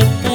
America.